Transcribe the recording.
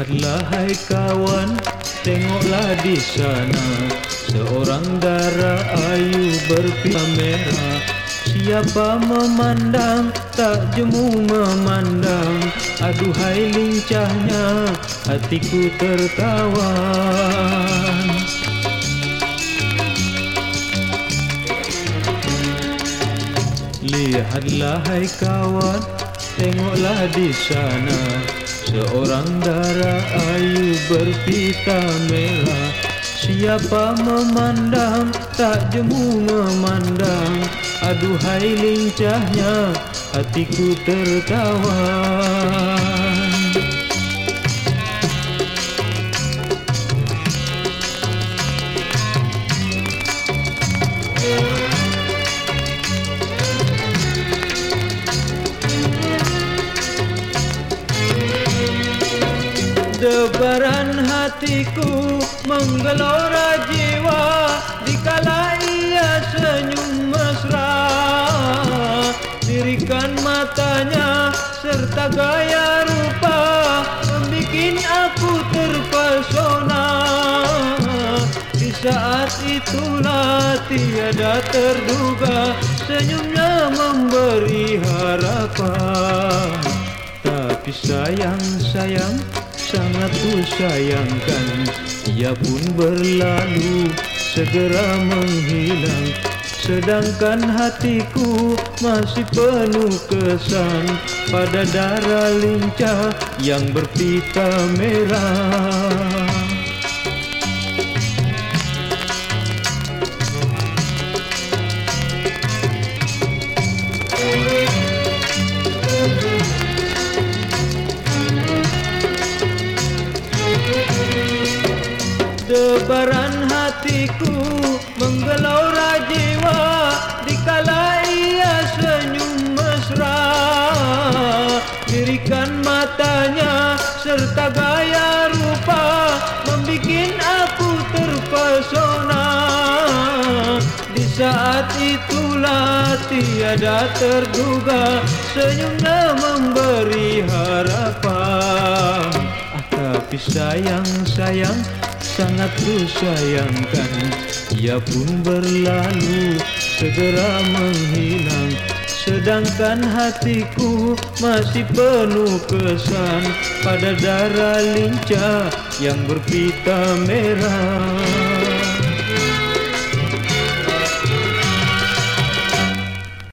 Lihatlah hai kawan, tengoklah di sana. Seorang darah ayu berpita merah. Siapa memandang, tak jemu memandang. Aduhai lincahnya, hatiku tertawan Lihatlah hai kawan, tengoklah di sana Seorang darah ayu berpita merah. Siapa memandang, tak jemu memandang. Aduhai lincahnya, hatiku tertawan Debaran hatiku menggelora jiwa. Dikala ia senyum mesra Dirikan matanya serta gaya rupa. Membikin aku terpesona. Di saat itulah tiada terduga Senyumnya memberi harapan. Tapi sayang sayang sangat ku sayangkan Ia pun berlalu segera menghilang. Sedangkan hatiku masih penuh kesan Pada darah lincah yang berpita merah Debaran hatiku menggelora jiwa Dikala ia senyum mesra. Dirikan matanya serta gaya rupa Membikin aku terpesona. Di saat itulah tiada terduga Senyumnya memberi harapan sayang sayang sangat ku sayangkan. Ia pun berlalu segera menghilang. Sedangkan hatiku masih penuh kesan. Pada darah lincah yang berpita merah